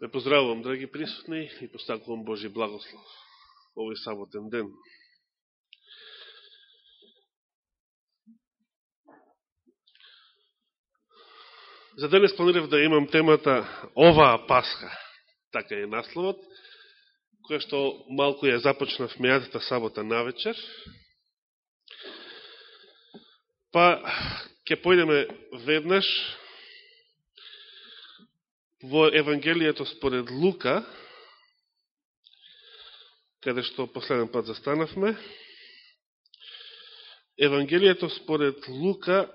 Ве поздравувам, драги присутни, и постакувам Божи благослов овој саботен ден. За денес планирав да имам темата Оваа Пасха, така е насловот, која што малку ја започнав мејатата сабота на вечер. Па, ќе појдеме веднаш во Евангелието според Лука, каде што последен пат застанавме. Евангелието според Лука,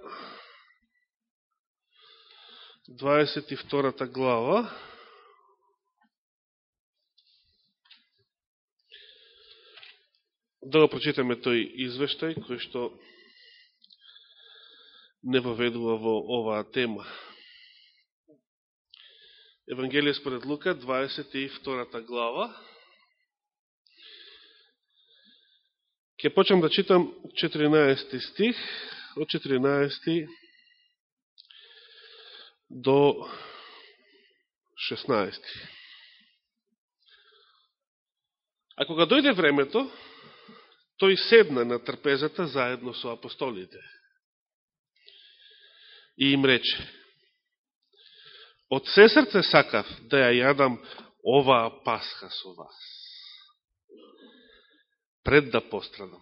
22 глава, да го прочитаме тој извештај, кој што не воведува во оваа тема. Евангелие според Лука, 22 глава. Ке почнем да читам 14 стих, од 14 до 16. А кога дојде времето, тој седна на трпезата заедно со апостолите. И им рече, од се срце сакав да ја јадам оваа пасха со вас, пред да пострадам.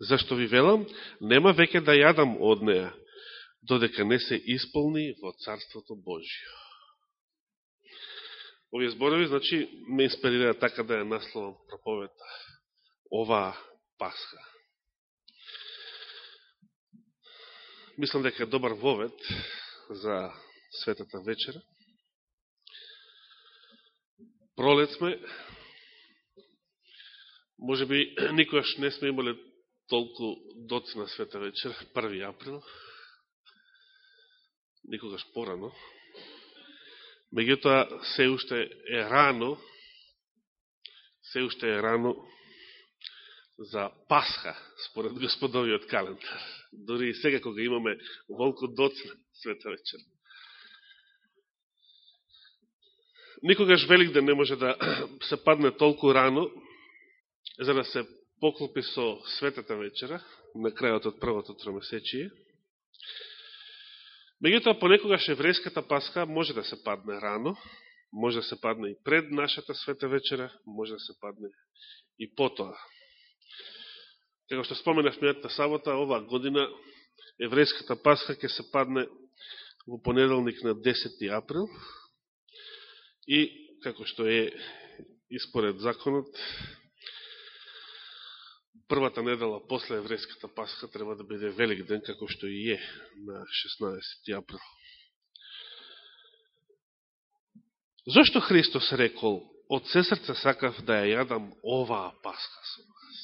Зашто ви велам, нема веќе да јадам од неја, додека не се исполни во Царството Божио. Овие зборови, значи, ме инспирира така да ја насловам проповета. Оваа Пасха. Мислам дека е добар вовет за светата вечера. Пролет сме. Може би никогаш не сме имали толку доци на света вечер, 1 април никогаш порано. Меѓутоа, се уште е рано, се уште е рано за Пасха, според господовиот календар. Дори и сега кога имаме волко доцна света вечер. Никогаш Велик ден не може да се падне толку рано, за да се поклопи со светата вечера, на крајот од првото тромесечие. Меѓутоа, понекогаш еврејската пасха може да се падне рано, може да се падне и пред нашата света вечера, може да се падне и потоа. Како што споменав мијатата сабота, оваа година еврејската пасха ќе се падне во понеделник на 10. април и, како што е испоред законот, првата недела после еврејската пасха треба да биде велик ден, како што и е на 16. април. Зошто Христос рекол, од се срце сакав да ја јадам оваа пасха со вас?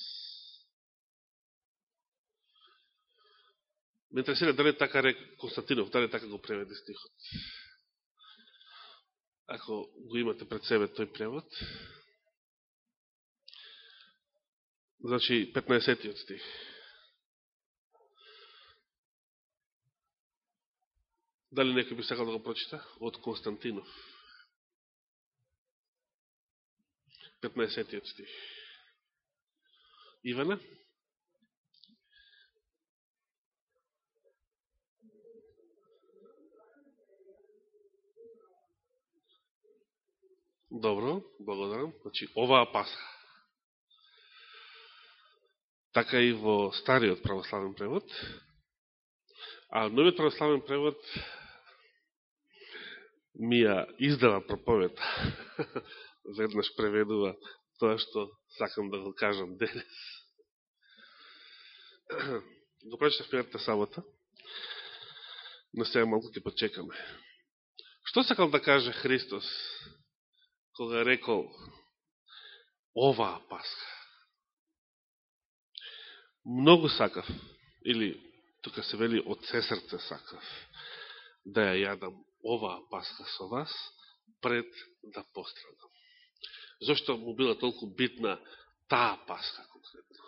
Ме интересира дали така рек Константинов, дали така го преведе стихот. Ако го имате пред себе тој превод. Значи, 15-тиот стих. Дали некој би сакал да го прочита? Од Константинов. 15-тиот стих. Ивана? Добро, благодарам. Значи, оваа паса. така и во стариот православен превод. А новиот православен превод ми ја издава проповета. Веднаш преведува тоа што сакам да го кажам денес. го прочитав пирата сабота, но сега малко ќе почекаме. Што сакал да каже Христос кога рекол оваа Пасха? многу сакав, или тука се вели од се срце сакав, да ја јадам оваа пасха со вас, пред да пострадам. Зошто му била толку битна таа пасха конкретно?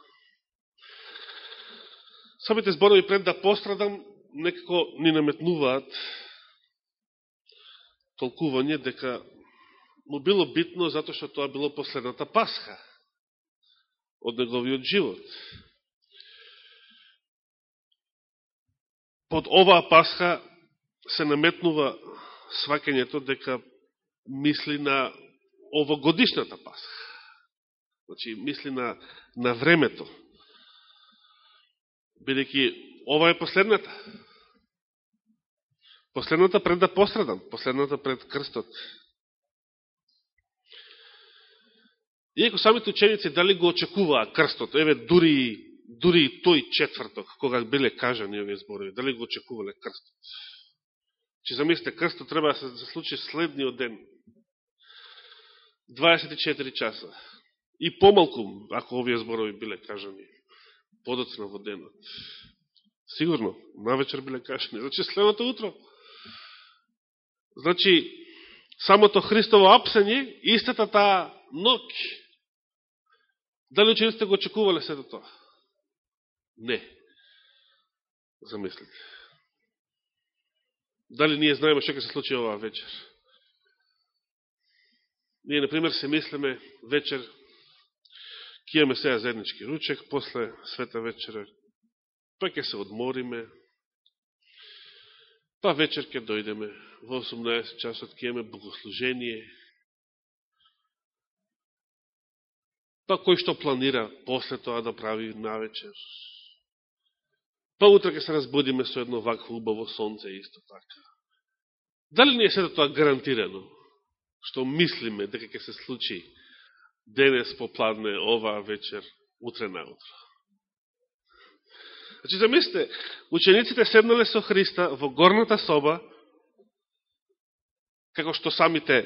Самите зборови пред да пострадам некако ни наметнуваат толкување дека му било битно затоа што тоа било последната пасха од неговиот живот. Под оваа пасха се наметнува свакењето дека мисли на овогодишната пасха. Значи, мисли на, на времето. Бидеќи, ова е последната. Последната пред да пострадам, последната пред крстот. Иако самите ученици дали го очекуваа крстот, еве дури, дури и тој четврток, кога биле кажани овие зборови, дали го очекувале крстот. Че замислите, крстот треба да се, да се случи следниот ден. 24 часа. И помалку, ако овие зборови биле кажани, подоцна во денот. Сигурно, навечер биле кажани. Значи, следното утро. Значи, самото Христово апсење, истата таа ноќ, Дали учениците го очекувале сето тоа? Не. Замислите. Дали ние знаеме што ќе се случи оваа вечер? Ние, например, се мислиме вечер, ќе имаме сега заеднички ручек, после света вечера, па ќе се одмориме, па вечер ќе дојдеме, во 18 часот ќе имаме богослужение, Па кој што планира после тоа да прави навечер. Па утре ќе се разбудиме со едно вакво убаво сонце исто така. Дали не е сето тоа гарантирано? Што мислиме дека ќе се случи денес попладне, оваа вечер, утре наутро. Значи, замислите, учениците седнале со Христа во горната соба, како што самите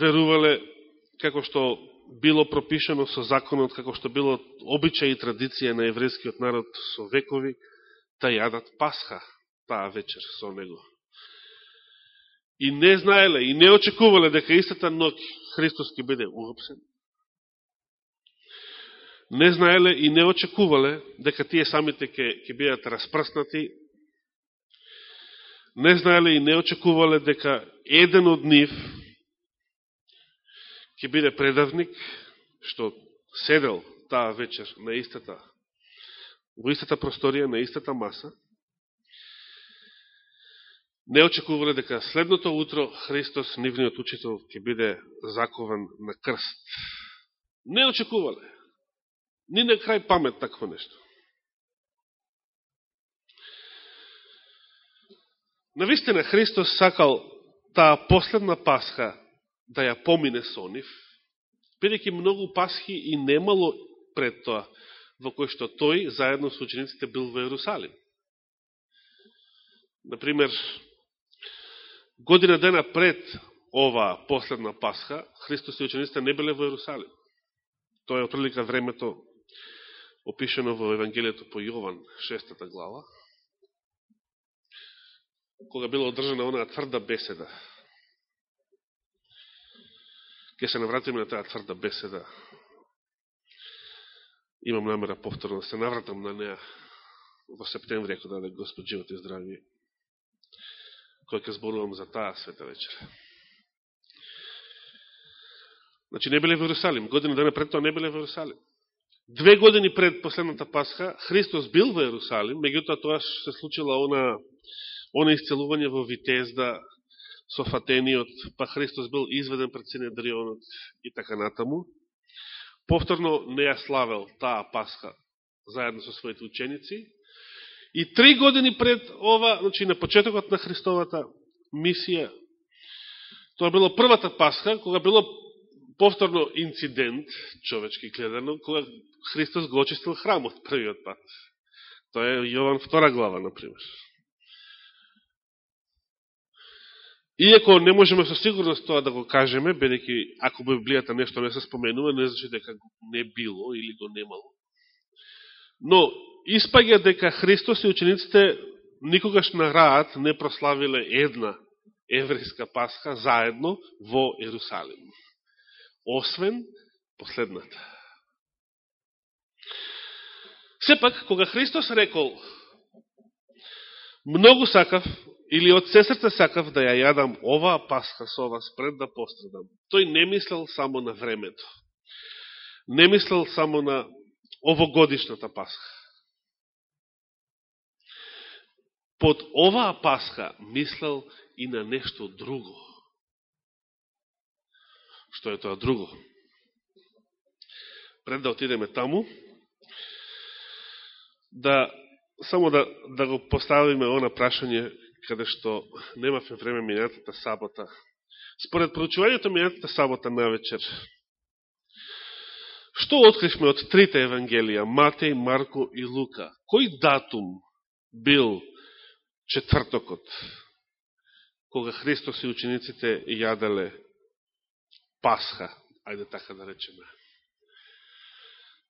верувале, како што било пропишено со законот, како што било обичај и традиција на еврејскиот народ со векови, та јадат пасха таа вечер со него. И не знаеле, и не очекувале дека истата ноќ Христос ќе биде уопсен. Не знаеле и не очекувале дека тие самите ќе, ќе бидат распрснати. Не знаеле и не очекувале дека еден од нив ќе биде предавник, што седел таа вечер на истата, во истата просторија, на истата маса, не очекувале дека следното утро Христос, нивниот учител, ќе биде закован на крст. Не очекувале. Ни на крај памет такво нешто. Навистина Христос сакал таа последна пасха да ја помине со нив, бидеќи многу пасхи и немало пред тоа, во кој што тој заедно со учениците бил во Јерусалим. Например, година дена пред ова последна Пасха, Христос и учениците не биле во Јерусалим. Тоа е отрилика времето опишено во Евангелието по Јован, шестата глава, кога била одржана онаа тврда беседа Ке се навратиме на таа тврда беседа. Имам намера повторно да се навратам на неа во септември, ако даде Господ живот и здрави. кој ќе зборувам за таа света вечера. Значи не биле во Иерусалим. Година дена пред тоа не биле во Иерусалим. Две години пред последната Пасха, Христос бил во Иерусалим, меѓутоа тоа се случила она, она исцелување во Витезда, со фатениот, па Христос бил изведен пред Синедрионот и така натаму. Повторно не ја славел таа Пасха заедно со своите ученици. И три години пред ова, значи на почетокот на Христовата мисија, тоа било првата Пасха, кога било повторно инцидент, човечки гледано, кога Христос го очистил храмот првиот пат. Тоа е Јован втора глава, например. Иако не можеме со сигурност тоа да го кажеме, бедеќи ако Библијата нешто не се споменува, не значи дека не било или го немало. Но, испаѓа дека Христос и учениците никогаш на раат не прославиле една еврејска пасха заедно во Ерусалим. Освен последната. Сепак, кога Христос рекол, многу сакав или од се срце сакав да ја јадам оваа пасха со вас пред да пострадам. Тој не мислел само на времето. Не мислел само на овогодишната пасха. Под оваа пасха мислел и на нешто друго. Што е тоа друго? Пред да отидеме таму, да само да, да го поставиме она прашање каде што немавме време минатата сабота. Според проучувањето минатата сабота на вечер, што откривме од трите Евангелија, Матеј, Марко и Лука? Кој датум бил четвртокот, кога Христос и учениците јаделе Пасха, ајде така да речеме.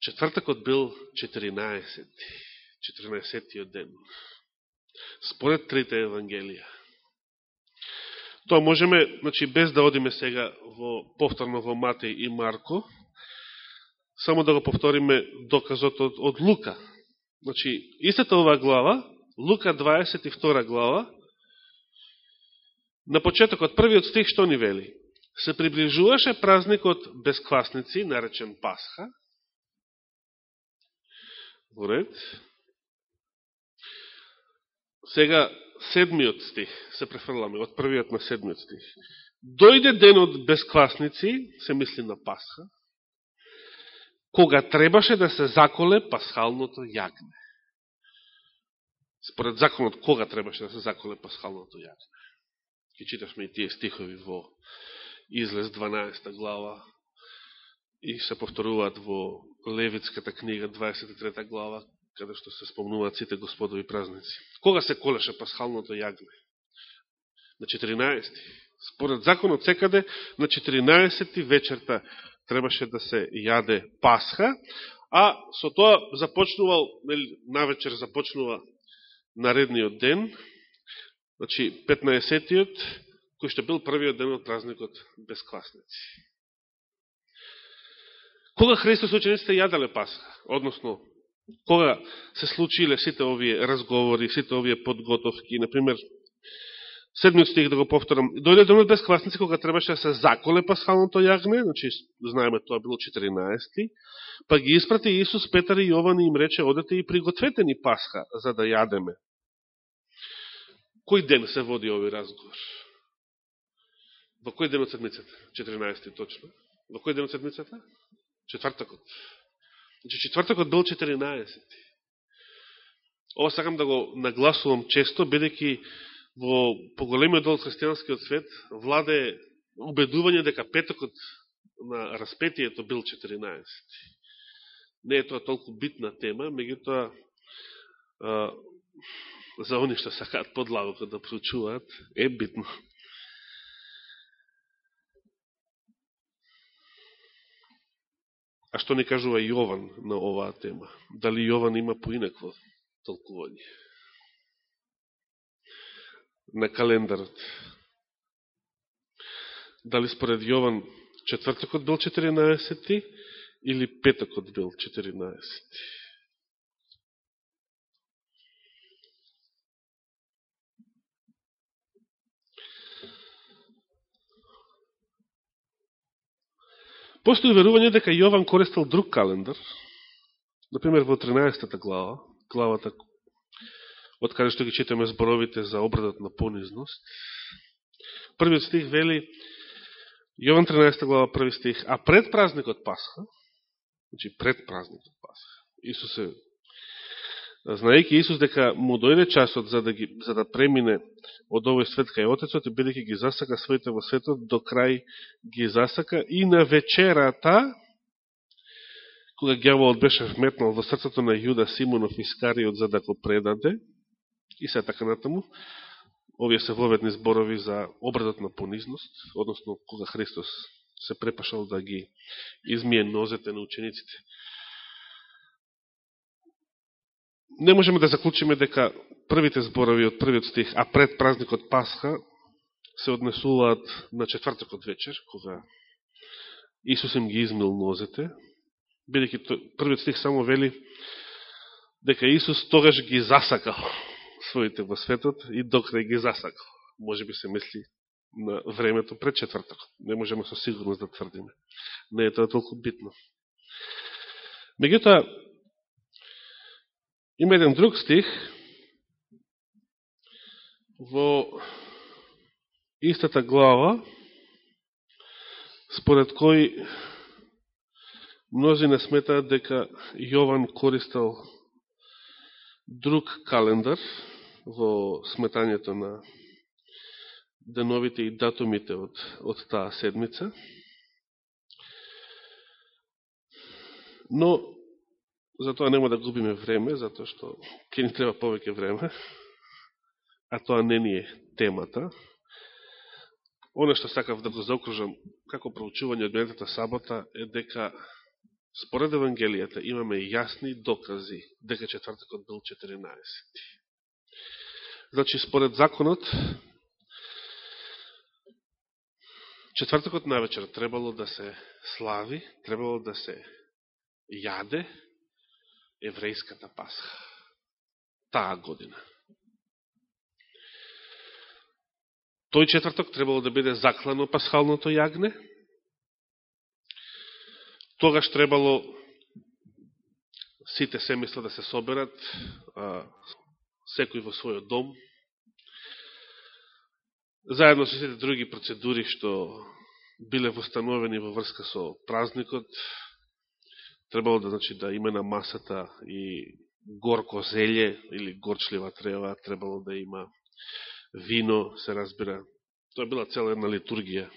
Четвртокот бил 14. 14 ден според трите Евангелија. Тоа можеме, значи, без да одиме сега во, повторно во Матеј и Марко, само да го повториме доказот од, од Лука. Значи, истата ова глава, Лука 22 глава, на почетокот, првиот стих, што ни вели? Се приближуваше празникот безквасници, наречен Пасха. Во ред. Сега, седмиот стих, се префрламе, од првиот на седмиот стих. Дојде денот без безкласници, се мисли на Пасха, кога требаше да се заколе пасхалното јагне. Според законот, кога требаше да се заколе пасхалното јагне? Ке читавме и тие стихови во Излез 12 глава и се повторуваат во Левитската книга 23 глава, каде што се спомнуваат сите господови празници. Кога се колеше пасхалното јагне? На 14. Според законот секаде, на 14. вечерта требаше да се јаде пасха, а со тоа започнувал, нели, навечер започнува наредниот ден, значи 15-тиот, кој што бил првиот ден од празникот без класници. Кога Христос учениците јадале Пасха? Односно, кога се случиле сите овие разговори, сите овие подготовки, например, седмиот стих да го повторам, дојде денот без квасници кога требаше да се заколе пасхалното јагне, значи знаеме тоа било 14 па ги испрати Исус, Петар и Јован и им рече, одете и пригответе ни пасха за да јадеме. Кој ден се води овој разговор? Во кој ден од седмицата? 14 точно. Во кој ден од седмицата? Четвртакот. Значи, четвртокот бил 14. Ова сакам да го нагласувам често, бидеќи во поголемиот дел христијанскиот свет владе убедување дека петокот на распетието бил 14. Не е тоа толку битна тема, меѓутоа за они што сакаат подлабоко да прочуваат, е битно. А што не кажува Јован на оваа тема? Дали Јован има поинакво толкување? На календарот. Дали според Јован четвртокот бил 14 или петокот бил 14? Постои верување дека Јован користел друг календар, например во 13 глава, главата од каде што ги читаме зборовите за обрадот на понизност. Првиот стих вели, Јован 13 глава, први стих, а пред празникот Пасха, значи пред празникот Пасха, Исус е знаејќи Исус дека му дојде часот за да, ги, за да премине од овој свет кај Отецот и бидеќи ги засака своите во светот, до крај ги засака и на вечерата, кога гјаволот беше вметнал во срцето на Јуда Симонов Искариот за да го предаде, и се така натаму, овие се воведни зборови за обрадот на понизност, односно кога Христос се препашал да ги измие нозете на учениците не можеме да заклучиме дека првите зборови од првиот стих, а пред празникот Пасха, се однесуваат на четвртокот вечер, кога Исус им ги измил нозете, бидеќи првиот стих само вели дека Исус тогаш ги засакал. своите во светот и докрај ги засакал. Може би се мисли на времето пред четвртокот. Не можеме со сигурност да тврдиме. Не е тоа толку битно. Меѓутоа, има еден друг стих во истата глава, според кој мнози не сметаат дека Јован користал друг календар во сметањето на деновите и датумите од, од таа седмица. Но, за тоа нема да губиме време, затоа што ќе ни треба повеќе време, а тоа не ни е темата. Оно што сакав да го заокружам како проучување од минатата сабота е дека според Евангелијата имаме јасни докази дека четвртакот бил 14. Значи, според законот, четвртакот на вечер требало да се слави, требало да се јаде еврејската пасха. Таа година. Тој четврток требало да биде заклано пасхалното јагне. Тогаш требало сите семејства да се соберат, секој во својот дом, заедно со сите други процедури што биле востановени во врска со празникот, требало да, значи, да има на масата и горко зелје или горчлива трева, требало да има вино, се разбира. Тоа била цела една литургија.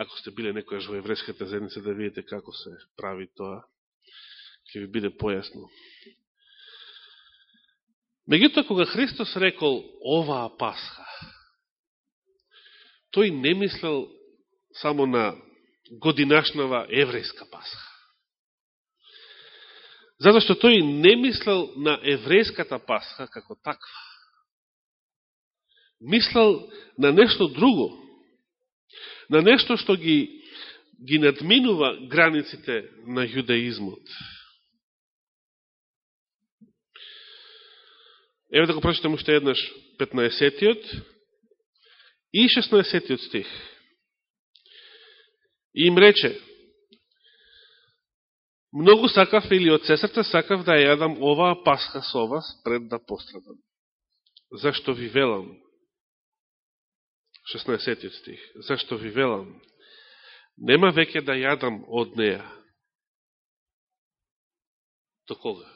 Ако сте биле некојаш во еврејската заедница да видите како се прави тоа, ќе ви биде појасно. Меѓутоа, кога Христос рекол оваа Пасха, тој не мислел само на годинашнава еврејска Пасха. Затоа што тој не мислел на еврејската Пасха како таква. Мислел на нешто друго. На нешто што ги, ги надминува границите на јудеизмот. Еве да го прочитам уште еднаш 15-тиот и 16-тиот стих. И им рече, Многу сакав или од сестрата сакав да јадам оваа пасха со вас пред да пострадам. Зашто ви велам? 16 стих. Зашто ви велам? Нема веќе да јадам од неја. До кога?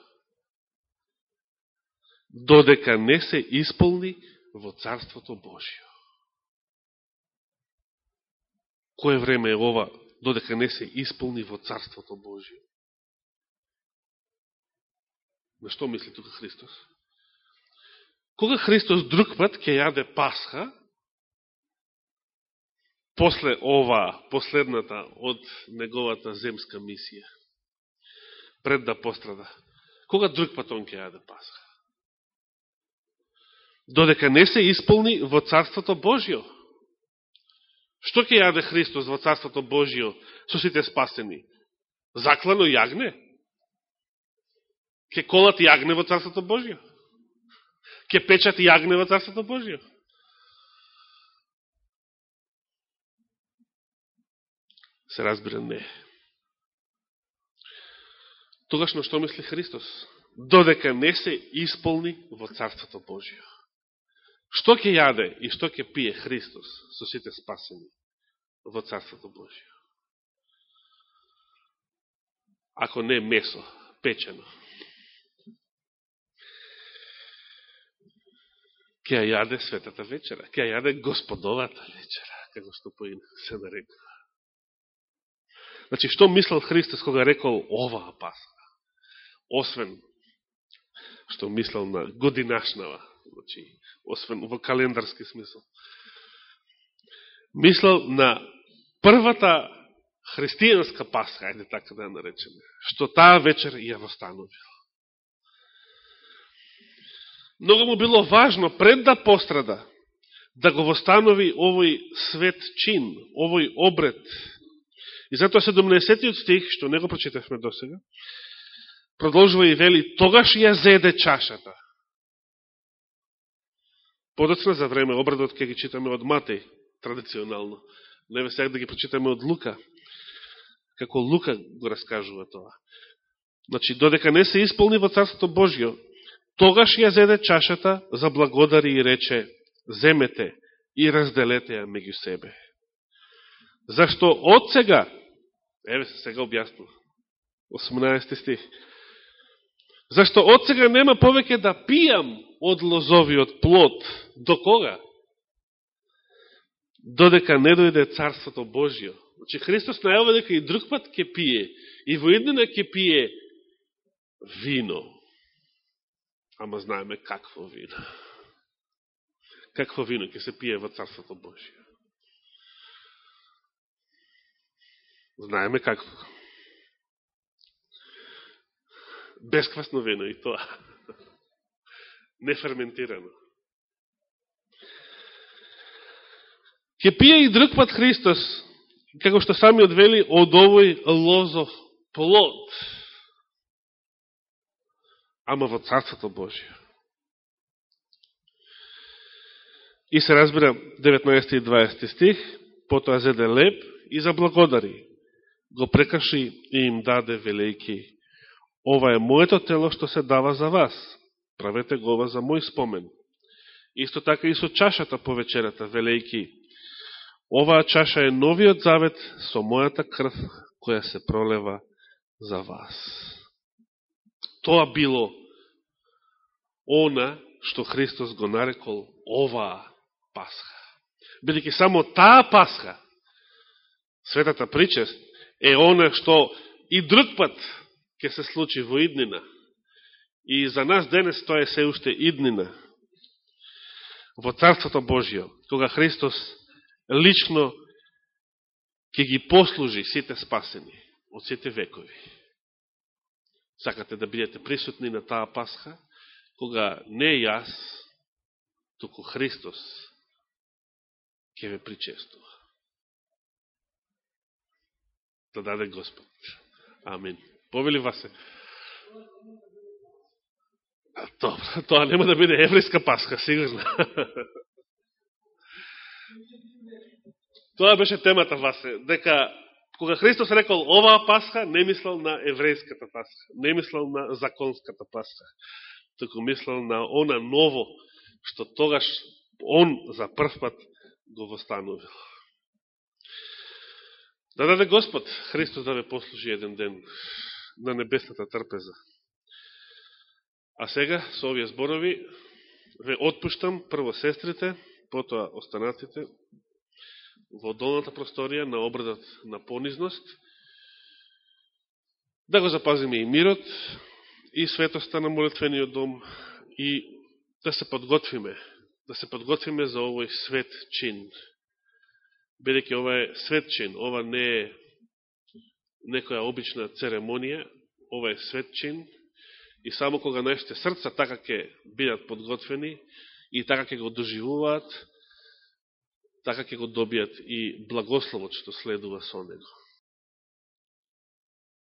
Додека не се исполни во Царството Божио. Кое време е ова, додека не се исполни во Царството Божио? На што мисли тука Христос? Кога Христос друг пат ќе јаде Пасха, после ова, последната од неговата земска мисија, пред да пострада, кога друг пат он ќе јаде Пасха? Додека не се исполни во Царството Божио. Што ќе јаде Христос во Царството Божио со сите спасени? Заклано јагне? Ке колат јагне во Царството Божио? Ке печат јагне во Царството Божио? Се разбира не. Тогаш на што мисли Христос? Додека не се исполни во Царството Божио. Што ќе јаде и што ќе пие Христос со сите спасени во Царството Божио? Ако не месо, печено. Ќе јаде светата вечера, ќе јаде господовата вечера, како што поин се нарекува. Значи, што мислел Христос кога рекол оваа пасха? Освен што мислел на годинашнава, значи, освен во календарски смисол. Мислел на првата христијанска пасха, ајде така да ја наречеме, што таа вечер ја востановил. Много му било важно пред да пострада, да го востанови овој свет чин, овој обред. И затоа 17 стих, што не го прочитавме до сега, продолжува и вели, тогаш ја зеде чашата. Подоцна за време обрадот ке ги читаме од Матеј, традиционално. Не сега да ги прочитаме од Лука, како Лука го раскажува тоа. Значи, додека не се исполни во Царството Божјо, тогаш ја зеде чашата, за благодари и рече, земете и разделете ја меѓу себе. Зашто од сега, еве се сега објаснува, 18 стих, зашто од сега нема повеќе да пијам од лозовиот плод, до кога? Додека не дојде Царството Божјо. Значи Христос најава дека и друг пат ќе пие, и во еднина ќе пие вино. Ама знаеме какво вино. Какво вино ќе се пие во Царството Божие. Знаеме какво. Бесквасно вино и тоа. Неферментирано. Ке пие и друг пат Христос, како што сами одвели, од овој лозов плод ама во Царството Божие. И се разбира 19 и 20 стих, потоа зеде леп и заблагодари. Го прекаши и им даде велики. Ова е моето тело што се дава за вас. Правете го ова за мој спомен. Исто така и со чашата по вечерата, велики. Оваа чаша е новиот завет со мојата крв, која се пролева за вас тоа било она што Христос го нарекол оваа Пасха. Бидеќи само таа Пасха, светата причест, е она што и друг пат ќе се случи во иднина. И за нас денес тоа е се уште иднина. Во Царството Божио, кога Христос лично ќе ги послужи сите спасени од сите векови сакате да бидете присутни на таа Пасха, кога не јас, туку Христос ќе ве причестува. Да даде Господ. Амин. Повели вас се. Добро, тоа нема да биде еврейска Пасха, сигурно. тоа беше темата васе. дека Кога Христос рекол оваа Пасха, не мислел на еврејската Пасха, не мислел на законската Пасха, току мислел на она ново, што тогаш Он за прв пат го востановил. Да даде Господ Христос да ве послужи еден ден на небесната трпеза. А сега, со овие зборови, ве отпуштам прво сестрите, потоа останатите, во долната просторија на обрадот на понизност, да го запазиме и мирот, и светоста на молитвениот дом, и да се подготвиме, да се подготвиме за овој свет чин. Бидеќи ова е свет чин, ова не е некоја обична церемонија, ова е свет чин, и само кога нашите срца така ќе бидат подготвени и така ќе го доживуваат, така ќе го добијат и благословот што следува со него.